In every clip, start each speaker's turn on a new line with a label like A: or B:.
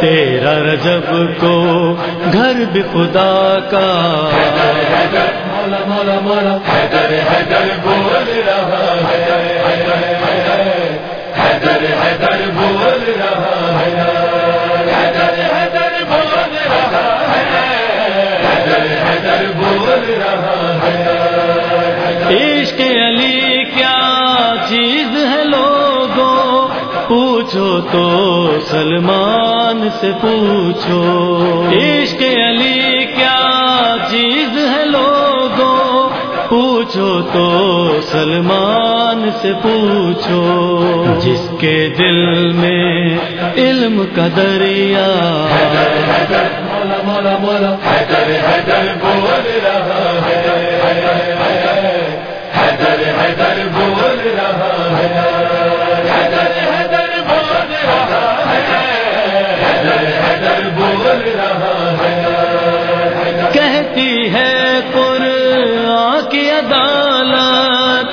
A: تیرا رجب کو گھر بھی خدا کا مولا مولا مولا حیدر حیدر بول رہا ہے حیدر حیدر بول رہا ہے۔ حیدر حیدر بول رہا ہے۔ حیدر حیدر بول رہا ہے۔ عشق علی کیا چیز ہے لوگوں؟ پوچھو تو سلمان سے پوچھو۔ عشق علی پوچھو تو سلمان سے پوچھو جس کے دل میں علم کا دریا مولا مولا مولا، حیدر حیدر بول رہا۔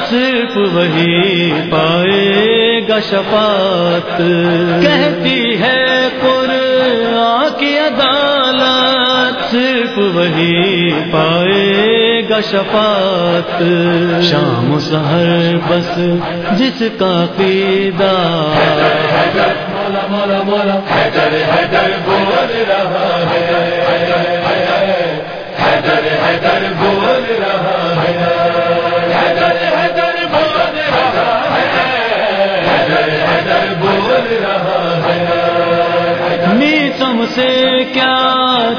A: صرف وہی پائے گا شفاعت کہتی ہے قرآن کی عدالت صرف وہی پائے گا شفاعت شام و سحر بس جس کا قیدا مولا مولا مولا حیدر حیدر بول رہا سے کیا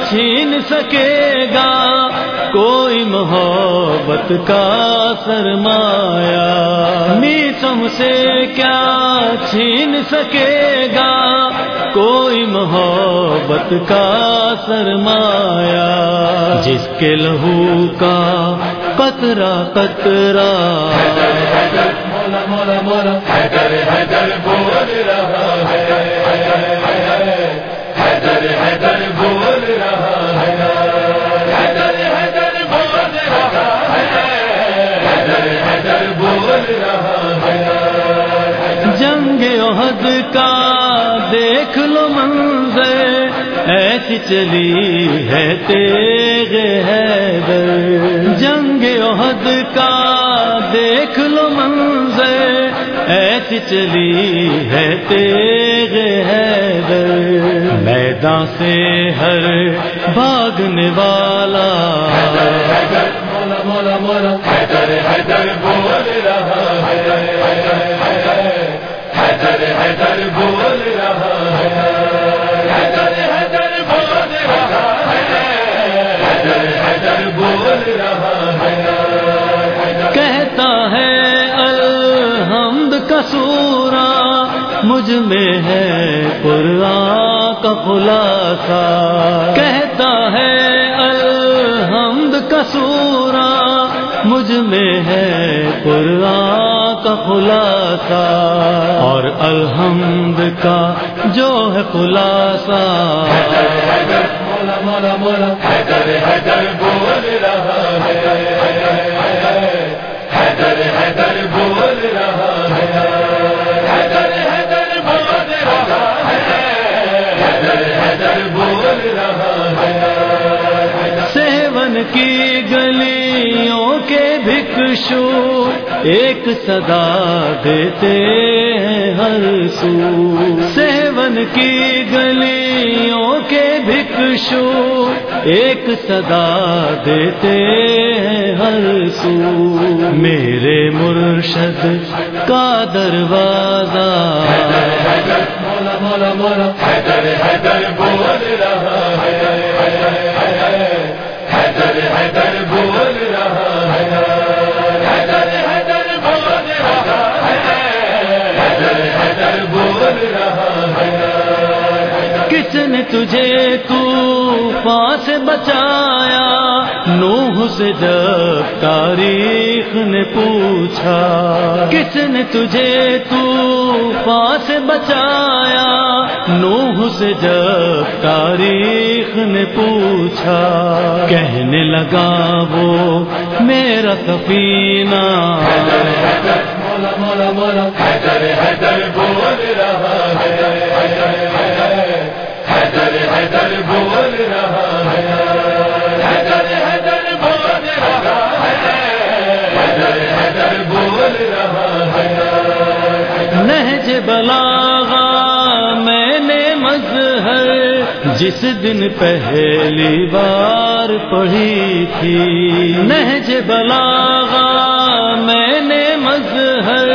A: چھین سکے گا کوئی محبت کا سرمایا میسم سے کیا چھین سکے گا کوئی محبت کا سرمایا جس کے لہو کا قطرہ قطرہ مولا مولا مولا حیدر حیدر بول رہا ہے جنگ عہد کا دیکھ لو منظر، ایسی چلی ہے تیغ حیدر۔ جنگ عہد کا دیکھ لو منظر، ایسی چلی ہے تیغ حیدر۔ میدان سے ہر بھاگنے والا۔ مولا مولا مولا حیدر حیدر بول رہا حیدر حیدر بول رہا حیدر حیدر بول رہا حیدر حیدر بول رہا کہتا ہے، الحمد کا سورا مجھ میں ہے قرآن۔ کا خلاصہ کہتا ہے، الحمد کا سورا مجھ میں ہے قرآن کا خلاصہ اور الحمد کا جو ہے خلاصہ۔ مولا مولا بول رہا ہے۔ کی گلیوں کے بھکشو ایک صدا دیتے ہیں ہر سو سیون کی گلیوں کے بھکشو ایک صدا دیتے ہیں ہر سو میرے مرشد کا دروازہ تجھے تو سے بچایا نو نوح سے جب تاریخ نے پوچھا، کس نے تجھے تو پاس بچایا؟ نوح سے جب تاریخ نے پوچھا، کہنے لگا وہ میرا کفینہ مولا مولا مولا جس دن پہلی بار پڑھی تھی۔ نہج بلاغا میں نے مظہر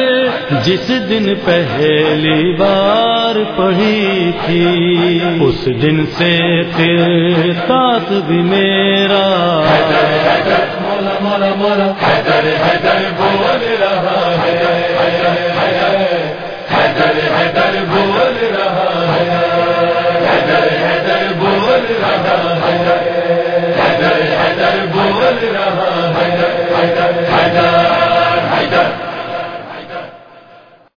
A: جس دن پہلی بار پڑھی تھی۔ اس دن سے پھر تات بھی میرا۔ حیدر حیدر، مولا مولا مولا۔ حیدر حیدر، بول رہا